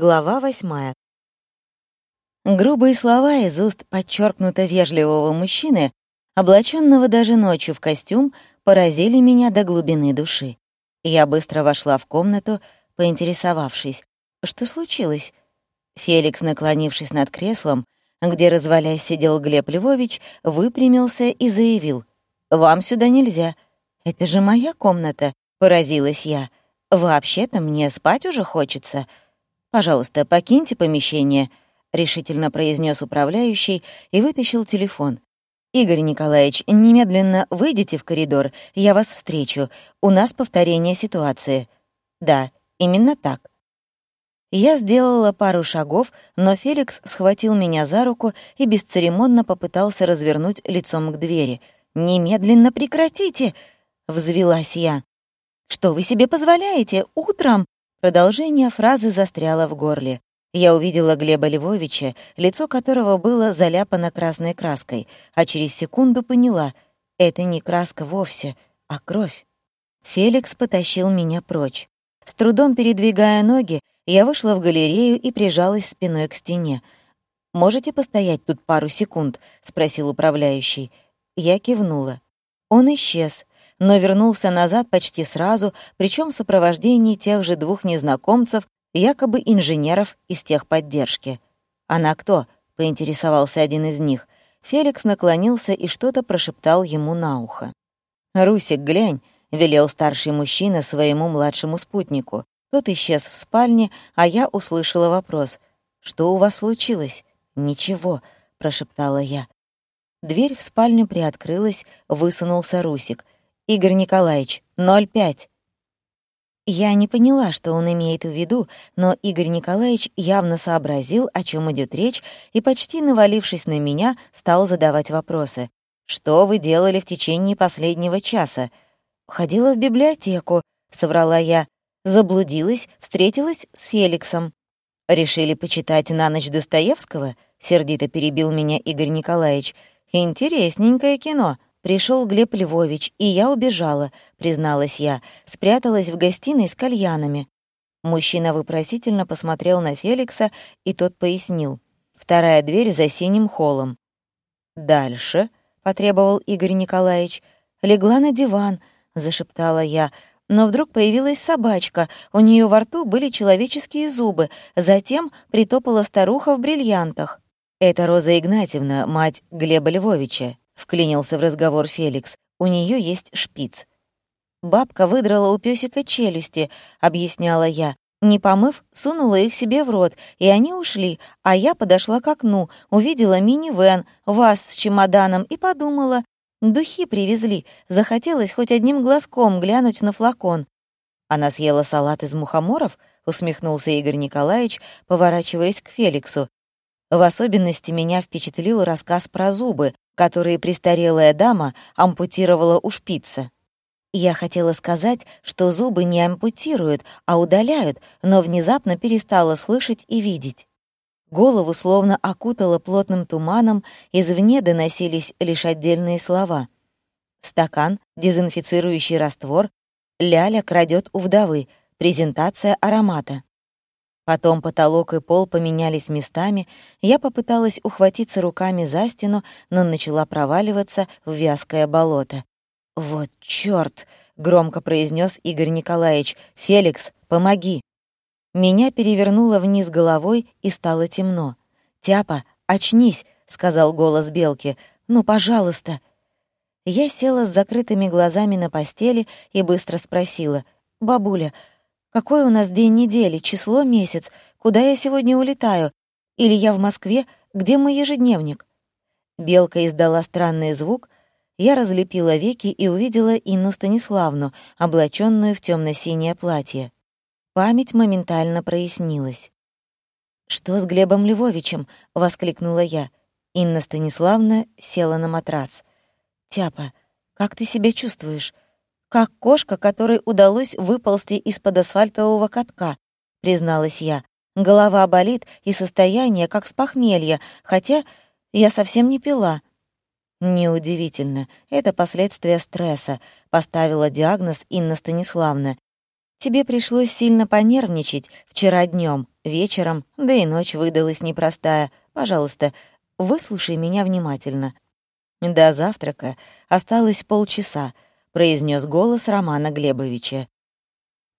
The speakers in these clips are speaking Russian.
Глава восьмая. Грубые слова из уст подчеркнуто вежливого мужчины, облаченного даже ночью в костюм, поразили меня до глубины души. Я быстро вошла в комнату, поинтересовавшись, что случилось. Феликс, наклонившись над креслом, где, развалясь, сидел Глеб Львович, выпрямился и заявил, «Вам сюда нельзя. Это же моя комната», — поразилась я. «Вообще-то мне спать уже хочется». «Пожалуйста, покиньте помещение», — решительно произнес управляющий и вытащил телефон. «Игорь Николаевич, немедленно выйдите в коридор, я вас встречу. У нас повторение ситуации». «Да, именно так». Я сделала пару шагов, но Феликс схватил меня за руку и бесцеремонно попытался развернуть лицом к двери. «Немедленно прекратите!» — взвелась я. «Что вы себе позволяете? Утром?» Продолжение фразы застряло в горле. Я увидела Глеба Львовича, лицо которого было заляпано красной краской, а через секунду поняла — это не краска вовсе, а кровь. Феликс потащил меня прочь. С трудом передвигая ноги, я вышла в галерею и прижалась спиной к стене. «Можете постоять тут пару секунд?» — спросил управляющий. Я кивнула. Он исчез, но вернулся назад почти сразу, причем в сопровождении тех же двух незнакомцев, якобы инженеров из техподдержки. «Она кто?» — поинтересовался один из них. Феликс наклонился и что-то прошептал ему на ухо. «Русик, глянь», — велел старший мужчина своему младшему спутнику. Тот исчез в спальне, а я услышала вопрос. «Что у вас случилось?» «Ничего», — прошептала я. Дверь в спальню приоткрылась, высунулся Русик — Игорь Николаевич, 0,5». Я не поняла, что он имеет в виду, но Игорь Николаевич явно сообразил, о чем идет речь, и, почти навалившись на меня, стал задавать вопросы. «Что вы делали в течение последнего часа?» «Ходила в библиотеку», — соврала я. Заблудилась, встретилась с Феликсом. «Решили почитать на ночь Достоевского?» — сердито перебил меня Игорь Николаевич. «Интересненькое кино. Пришел Глеб Львович, и я убежала, призналась я, спряталась в гостиной с кальянами. Мужчина вопросительно посмотрел на Феликса, и тот пояснил. Вторая дверь за синим холлом. «Дальше», — потребовал Игорь Николаевич. «Легла на диван», — зашептала я. Но вдруг появилась собачка, у нее во рту были человеческие зубы, затем притопала старуха в бриллиантах. Это Роза Игнатьевна, мать Глеба Львовича. Вклинился в разговор Феликс. «У нее есть шпиц». «Бабка выдрала у песика челюсти», — объясняла я. Не помыв, сунула их себе в рот, и они ушли, а я подошла к окну, увидела мини-вэн, вас с чемоданом и подумала, духи привезли, захотелось хоть одним глазком глянуть на флакон. «Она съела салат из мухоморов?» — усмехнулся Игорь Николаевич, поворачиваясь к Феликсу. В особенности меня впечатлил рассказ про зубы, которые престарелая дама ампутировала у шпица. Я хотела сказать, что зубы не ампутируют, а удаляют, но внезапно перестала слышать и видеть. Голову словно окутало плотным туманом, извне доносились лишь отдельные слова. Стакан, дезинфицирующий раствор, Ляля крадет у вдовы, презентация аромата. Потом потолок и пол поменялись местами, я попыталась ухватиться руками за стену, но начала проваливаться в вязкое болото. «Вот чёрт!» — громко произнес Игорь Николаевич. «Феликс, помоги!» Меня перевернуло вниз головой, и стало темно. «Тяпа, очнись!» — сказал голос Белки. «Ну, пожалуйста!» Я села с закрытыми глазами на постели и быстро спросила. «Бабуля, какой у нас день недели, число, месяц, куда я сегодня улетаю? Или я в Москве, где мой ежедневник?» Белка издала странный звук. Я разлепила веки и увидела Инну Станиславну, облаченную в темно синее платье. Память моментально прояснилась. «Что с Глебом Львовичем?» — воскликнула я. Инна Станиславна села на матрас. «Тяпа, как ты себя чувствуешь?» Как кошка, которой удалось выползти из-под асфальтового катка, призналась я. Голова болит и состояние как с похмелья, хотя я совсем не пила. Неудивительно, это последствия стресса, поставила диагноз Инна Станиславна. Тебе пришлось сильно понервничать вчера днем, вечером, да и ночь выдалась непростая. Пожалуйста, выслушай меня внимательно. До завтрака осталось полчаса, произнес голос Романа Глебовича.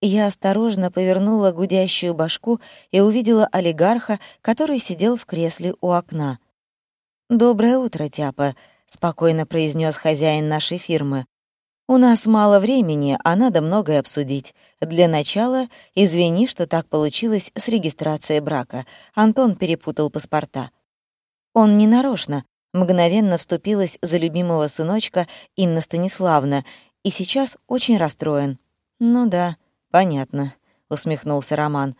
Я осторожно повернула гудящую башку и увидела олигарха, который сидел в кресле у окна. «Доброе утро, Тяпа», — спокойно произнес хозяин нашей фирмы. «У нас мало времени, а надо многое обсудить. Для начала извини, что так получилось с регистрацией брака. Антон перепутал паспорта». Он не нарочно, мгновенно вступилась за любимого сыночка Инна Станиславна и сейчас очень расстроен. «Ну да», «Понятно», — усмехнулся Роман.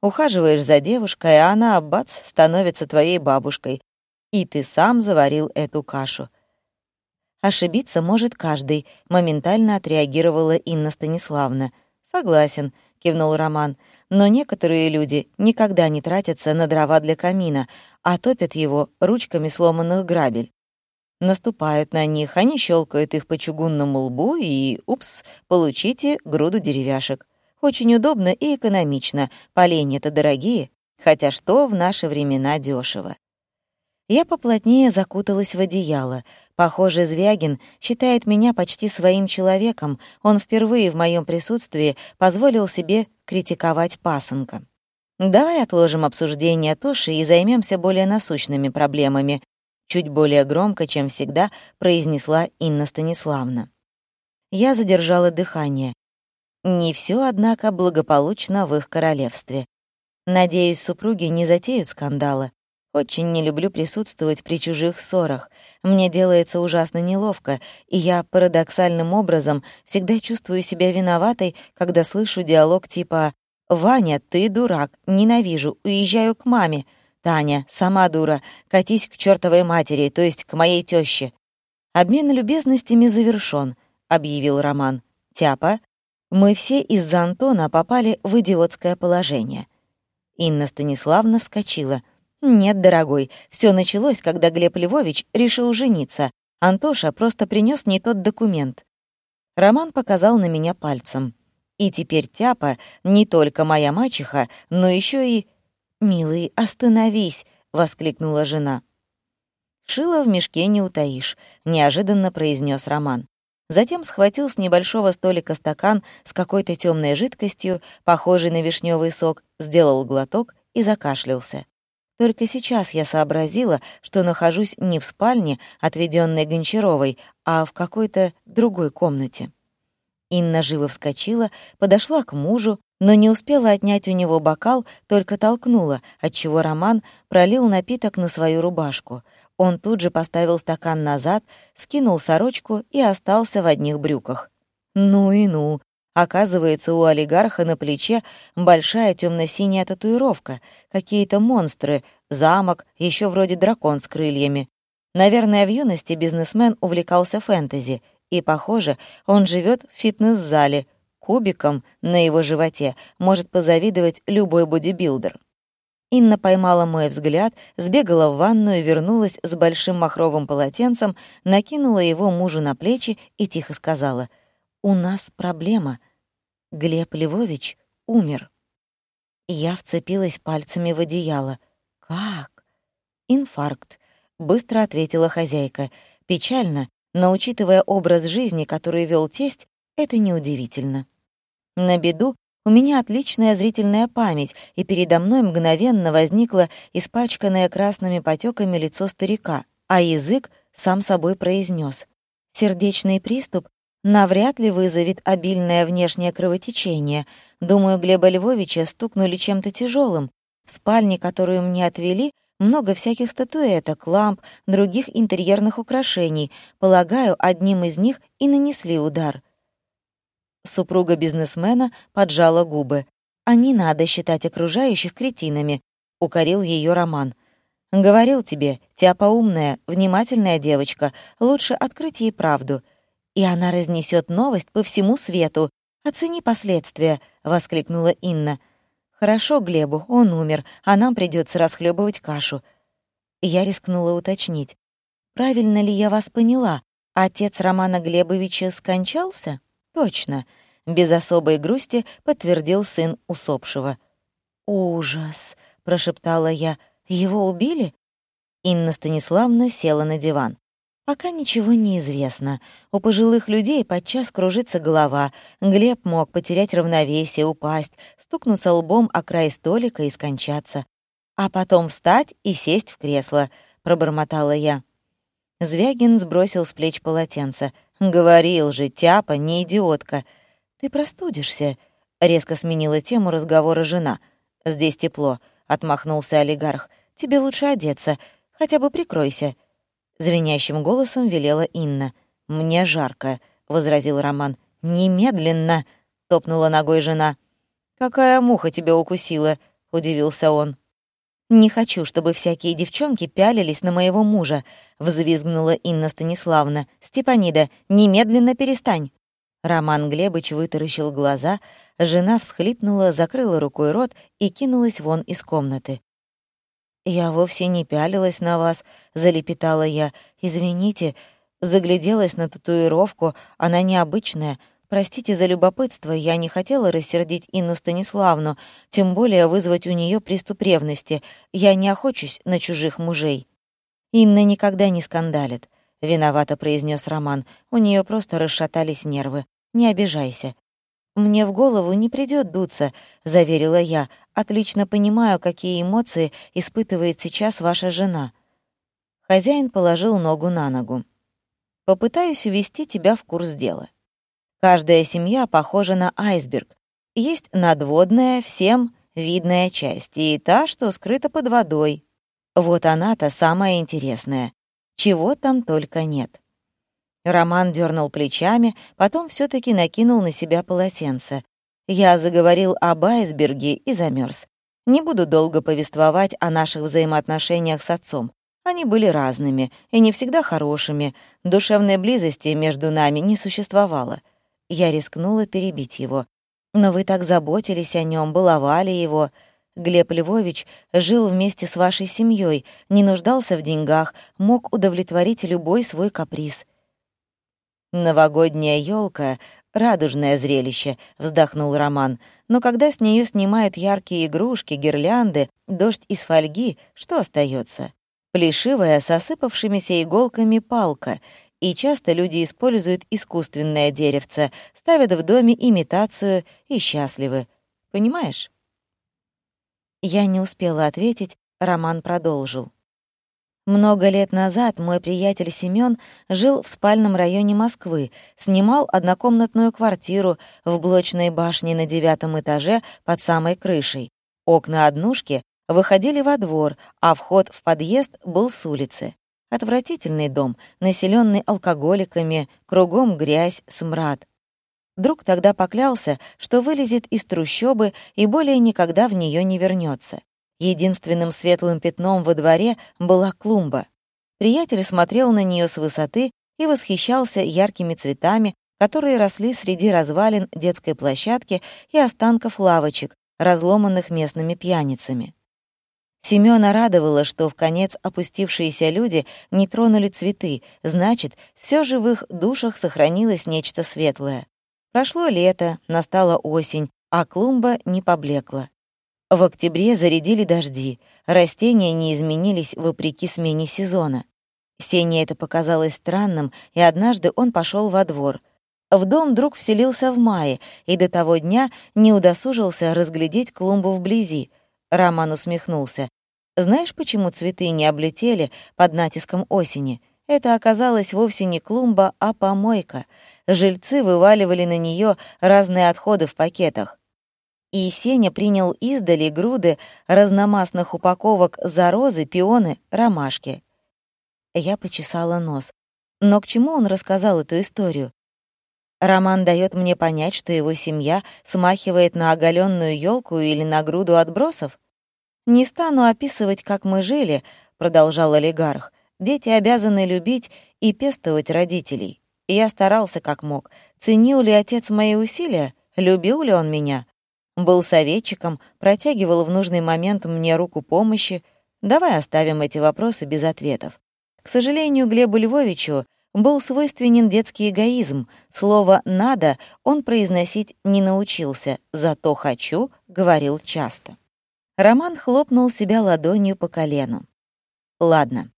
«Ухаживаешь за девушкой, а она, бац, становится твоей бабушкой. И ты сам заварил эту кашу». «Ошибиться может каждый», — моментально отреагировала Инна Станиславна. «Согласен», — кивнул Роман. «Но некоторые люди никогда не тратятся на дрова для камина, а топят его ручками сломанных грабель. Наступают на них, они щелкают их по чугунному лбу и, упс, получите груду деревяшек. Очень удобно и экономично. Поленья-то дорогие, хотя что в наши времена дешево. Я поплотнее закуталась в одеяло. Похоже, Звягин считает меня почти своим человеком. Он впервые в моем присутствии позволил себе критиковать пасынка. «Давай отложим обсуждение Тоши и займемся более насущными проблемами», чуть более громко, чем всегда, произнесла Инна Станиславна. Я задержала дыхание. Не все, однако, благополучно в их королевстве. Надеюсь, супруги не затеют скандала. Очень не люблю присутствовать при чужих ссорах. Мне делается ужасно неловко, и я парадоксальным образом всегда чувствую себя виноватой, когда слышу диалог типа «Ваня, ты дурак, ненавижу, уезжаю к маме», «Таня, сама дура, катись к чертовой матери, то есть к моей тёще». «Обмен любезностями завершён», — объявил Роман. «Тяпа, мы все из-за Антона попали в идиотское положение. Инна Станиславна вскочила. «Нет, дорогой, все началось, когда Глеб Львович решил жениться. Антоша просто принес не тот документ». Роман показал на меня пальцем. «И теперь Тяпа не только моя мачеха, но еще и...» «Милый, остановись!» — воскликнула жена. «Шила в мешке не утаишь», — неожиданно произнес Роман. Затем схватил с небольшого столика стакан с какой-то темной жидкостью, похожей на вишневый сок, сделал глоток и закашлялся. Только сейчас я сообразила, что нахожусь не в спальне, отведенной Гончаровой, а в какой-то другой комнате. Инна живо вскочила, подошла к мужу, но не успела отнять у него бокал, только толкнула, отчего Роман пролил напиток на свою рубашку — он тут же поставил стакан назад, скинул сорочку и остался в одних брюках. Ну и ну. Оказывается, у олигарха на плече большая темно-синяя татуировка, какие-то монстры, замок, еще вроде дракон с крыльями. Наверное, в юности бизнесмен увлекался фэнтези, и, похоже, он живет в фитнес-зале, кубиком на его животе может позавидовать любой бодибилдер. Инна поймала мой взгляд, сбегала в ванную, вернулась с большим махровым полотенцем, накинула его мужу на плечи и тихо сказала, «У нас проблема. Глеб Львович умер». Я вцепилась пальцами в одеяло. «Как?» «Инфаркт», — быстро ответила хозяйка. «Печально, но, учитывая образ жизни, который вел тесть, это неудивительно». На беду у меня отличная зрительная память, и передо мной мгновенно возникло испачканное красными потеками лицо старика, а язык сам собой произнес: «Сердечный приступ навряд ли вызовет обильное внешнее кровотечение. Думаю, Глеба Львовича стукнули чем-то тяжелым. В спальне, которую мне отвели, много всяких статуэток, ламп, других интерьерных украшений. Полагаю, одним из них и нанесли удар. Супруга бизнесмена поджала губы. «А не надо считать окружающих кретинами», — укорил ее Роман. «Говорил тебе, Тяпа умная, внимательная девочка, лучше открыть ей правду. И она разнесет новость по всему свету. Оцени последствия», — воскликнула Инна. «Хорошо Глебу, он умер, а нам придется расхлебывать кашу». Я рискнула уточнить. «Правильно ли я вас поняла? Отец Романа Глебовича скончался?» «Точно», — без особой грусти подтвердил сын усопшего. «Ужас!» — прошептала я. «Его убили?» Инна Станиславна села на диван. Пока ничего не известно. У пожилых людей подчас кружится голова. Глеб мог потерять равновесие, упасть, стукнуться лбом о край столика и скончаться. А потом встать и сесть в кресло, пробормотала я. Звягин сбросил с плеч полотенце. «Говорил же, тяпа, не идиотка. Ты простудишься», — резко сменила тему разговора жена. «Здесь тепло», — отмахнулся олигарх. «Тебе лучше одеться, хотя бы прикройся». Звенящим голосом велела Инна. «Мне жарко», — возразил Роман. «Немедленно!» — топнула ногой жена. «Какая муха тебя укусила?» — удивился он. «Не хочу, чтобы всякие девчонки пялились на моего мужа», — взвизгнула Инна Станиславна. «Степанида, немедленно перестань!» Роман Глебыч вытаращил глаза, жена всхлипнула, закрыла рукой рот и кинулась вон из комнаты. «Я вовсе не пялилась на вас», — залепетала я. «Извините, загляделась на татуировку, она необычная. Простите за любопытство, я не хотела рассердить Инну Станиславну, тем более вызвать у нее приступ ревности. Я не охочусь на чужих мужей». «Инна никогда не скандалит», — виновато произнес Роман. «У нее просто расшатались нервы. Не обижайся». «Мне в голову не придет дуться», — заверила я. «Отлично понимаю, какие эмоции испытывает сейчас ваша жена». Хозяин положил ногу на ногу. «Попытаюсь ввести тебя в курс дела. Каждая семья похожа на айсберг. Есть надводная, всем видная часть, и та, что скрыта под водой. Вот она-то самая интересная. Чего там только нет». Роман дернул плечами, потом все таки накинул на себя полотенце. Я заговорил об айсберге и замерз. Не буду долго повествовать о наших взаимоотношениях с отцом. Они были разными и не всегда хорошими. Душевной близости между нами не существовало. Я рискнула перебить его. Но вы так заботились о нем, баловали его. Глеб Львович жил вместе с вашей семьей, не нуждался в деньгах, мог удовлетворить любой свой каприз. «Новогодняя елка — радужное зрелище», — вздохнул Роман. «Но когда с нее снимают яркие игрушки, гирлянды, дождь из фольги, что остается? Плешивая, с осыпавшимися иголками палка, и часто люди используют искусственное деревце, ставят в доме имитацию и счастливы. Понимаешь?» Я не успела ответить, Роман продолжил. Много лет назад мой приятель Семён жил в спальном районе Москвы, снимал однокомнатную квартиру в блочной башне на девятом этаже под самой крышей. Окна однушки выходили во двор, а вход в подъезд был с улицы. Отвратительный дом, населенный алкоголиками, кругом грязь, смрад. Друг тогда поклялся, что вылезет из трущобы и более никогда в нее не вернется. Единственным светлым пятном во дворе была клумба. Приятель смотрел на нее с высоты и восхищался яркими цветами, которые росли среди развалин детской площадки и останков лавочек, разломанных местными пьяницами. Семёна радовало, что в конец опустившиеся люди не тронули цветы, значит, все же в их душах сохранилось нечто светлое. Прошло лето, настала осень, а клумба не поблекла. В октябре зарядили дожди, растения не изменились вопреки смене сезона. Сене это показалось странным, и однажды он пошел во двор. В дом друг вселился в мае, и до того дня не удосужился разглядеть клумбу вблизи. Роман усмехнулся. «Знаешь, почему цветы не облетели под натиском осени?» Это оказалось вовсе не клумба, а помойка. Жильцы вываливали на нее разные отходы в пакетах и Сеня принял издали груды разномастных упаковок за розы, пионы, ромашки. Я почесала нос. Но к чему он рассказал эту историю? Роман дает мне понять, что его семья смахивает на оголенную елку или на груду отбросов? «Не стану описывать, как мы жили», — продолжал олигарх. «Дети обязаны любить и пестовать родителей. Я старался как мог. Ценил ли отец мои усилия? Любил ли он меня? Был советчиком, протягивал в нужный момент мне руку помощи. Давай оставим эти вопросы без ответов. К сожалению, Глебу Львовичу был свойственен детский эгоизм. Слово «надо» он произносить не научился, зато «хочу» говорил часто. Роман хлопнул себя ладонью по колену. «Ладно,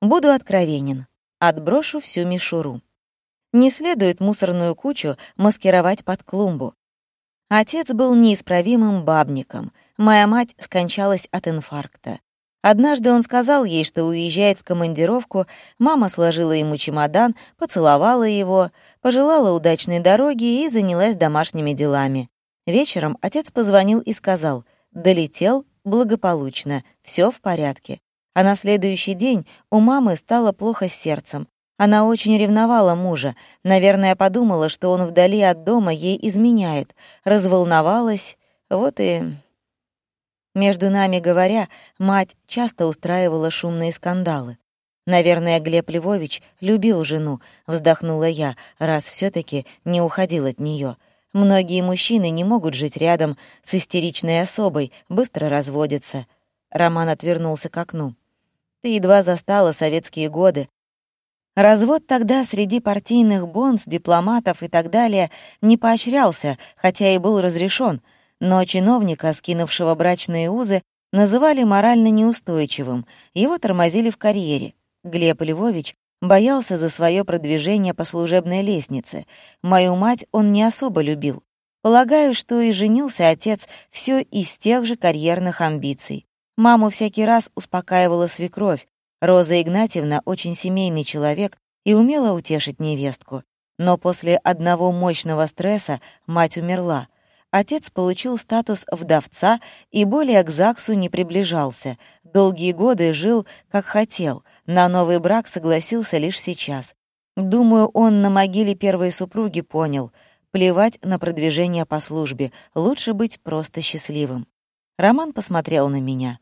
буду откровенен, отброшу всю мишуру. Не следует мусорную кучу маскировать под клумбу. Отец был неисправимым бабником, моя мать скончалась от инфаркта. Однажды он сказал ей, что уезжает в командировку, мама сложила ему чемодан, поцеловала его, пожелала удачной дороги и занялась домашними делами. Вечером отец позвонил и сказал «Долетел благополучно, все в порядке». А на следующий день у мамы стало плохо с сердцем. Она очень ревновала мужа, наверное, подумала, что он вдали от дома ей изменяет, разволновалась, вот и между нами говоря, мать часто устраивала шумные скандалы. «Наверное, Глеб Львович любил жену», — вздохнула я, раз все таки не уходил от нее. «Многие мужчины не могут жить рядом с истеричной особой, быстро разводятся». Роман отвернулся к окну. «Ты едва застала советские годы. Развод тогда среди партийных бонс, дипломатов и так далее не поощрялся, хотя и был разрешен но чиновника, скинувшего брачные узы, называли морально неустойчивым, его тормозили в карьере. Глеб Львович боялся за свое продвижение по служебной лестнице. Мою мать он не особо любил. Полагаю, что и женился отец все из тех же карьерных амбиций. Маму всякий раз успокаивала свекровь. Роза Игнатьевна очень семейный человек и умела утешить невестку. Но после одного мощного стресса мать умерла. Отец получил статус вдовца и более к ЗАГСу не приближался. Долгие годы жил, как хотел. На новый брак согласился лишь сейчас. Думаю, он на могиле первой супруги понял. Плевать на продвижение по службе. Лучше быть просто счастливым. Роман посмотрел на меня.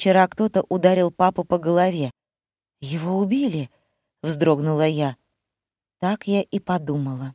Вчера кто-то ударил папу по голове. «Его убили?» — вздрогнула я. Так я и подумала.